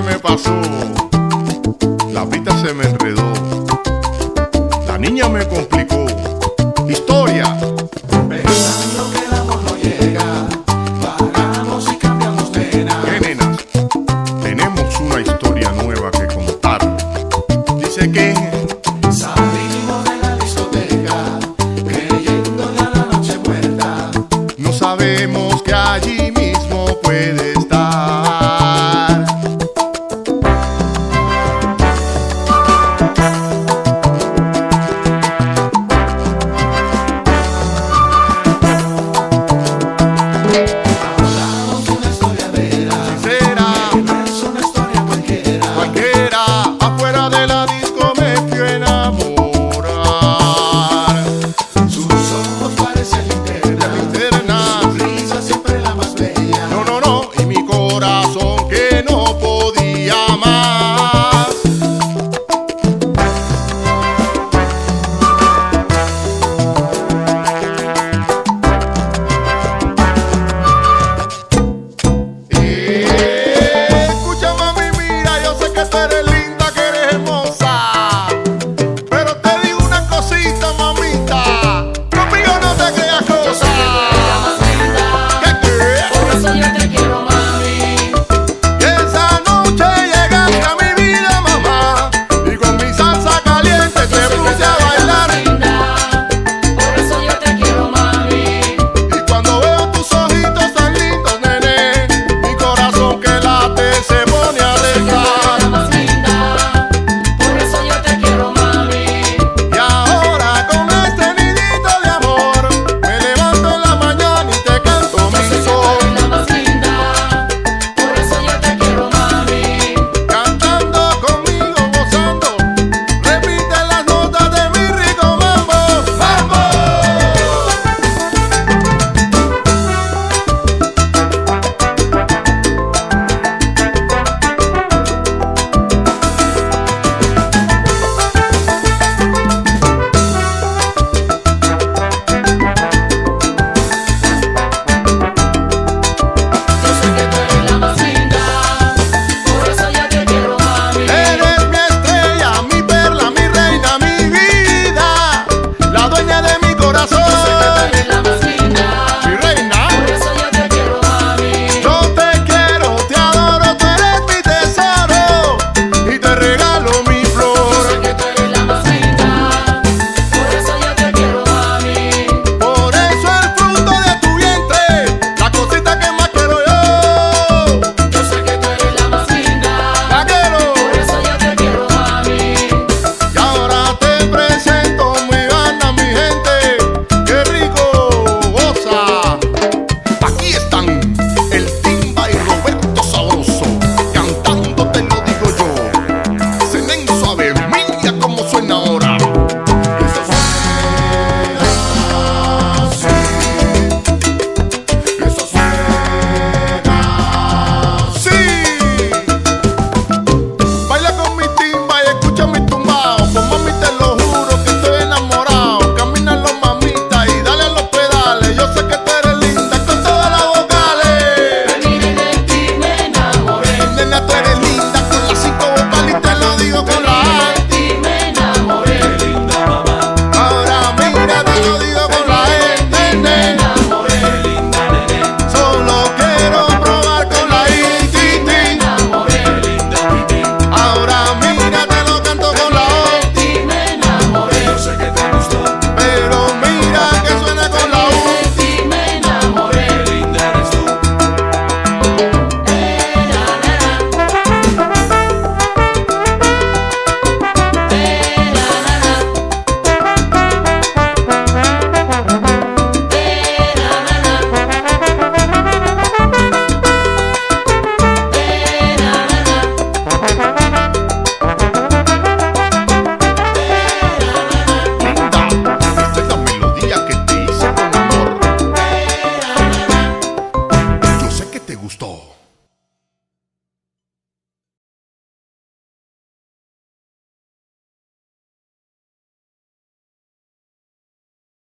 se me pasó, la vida se me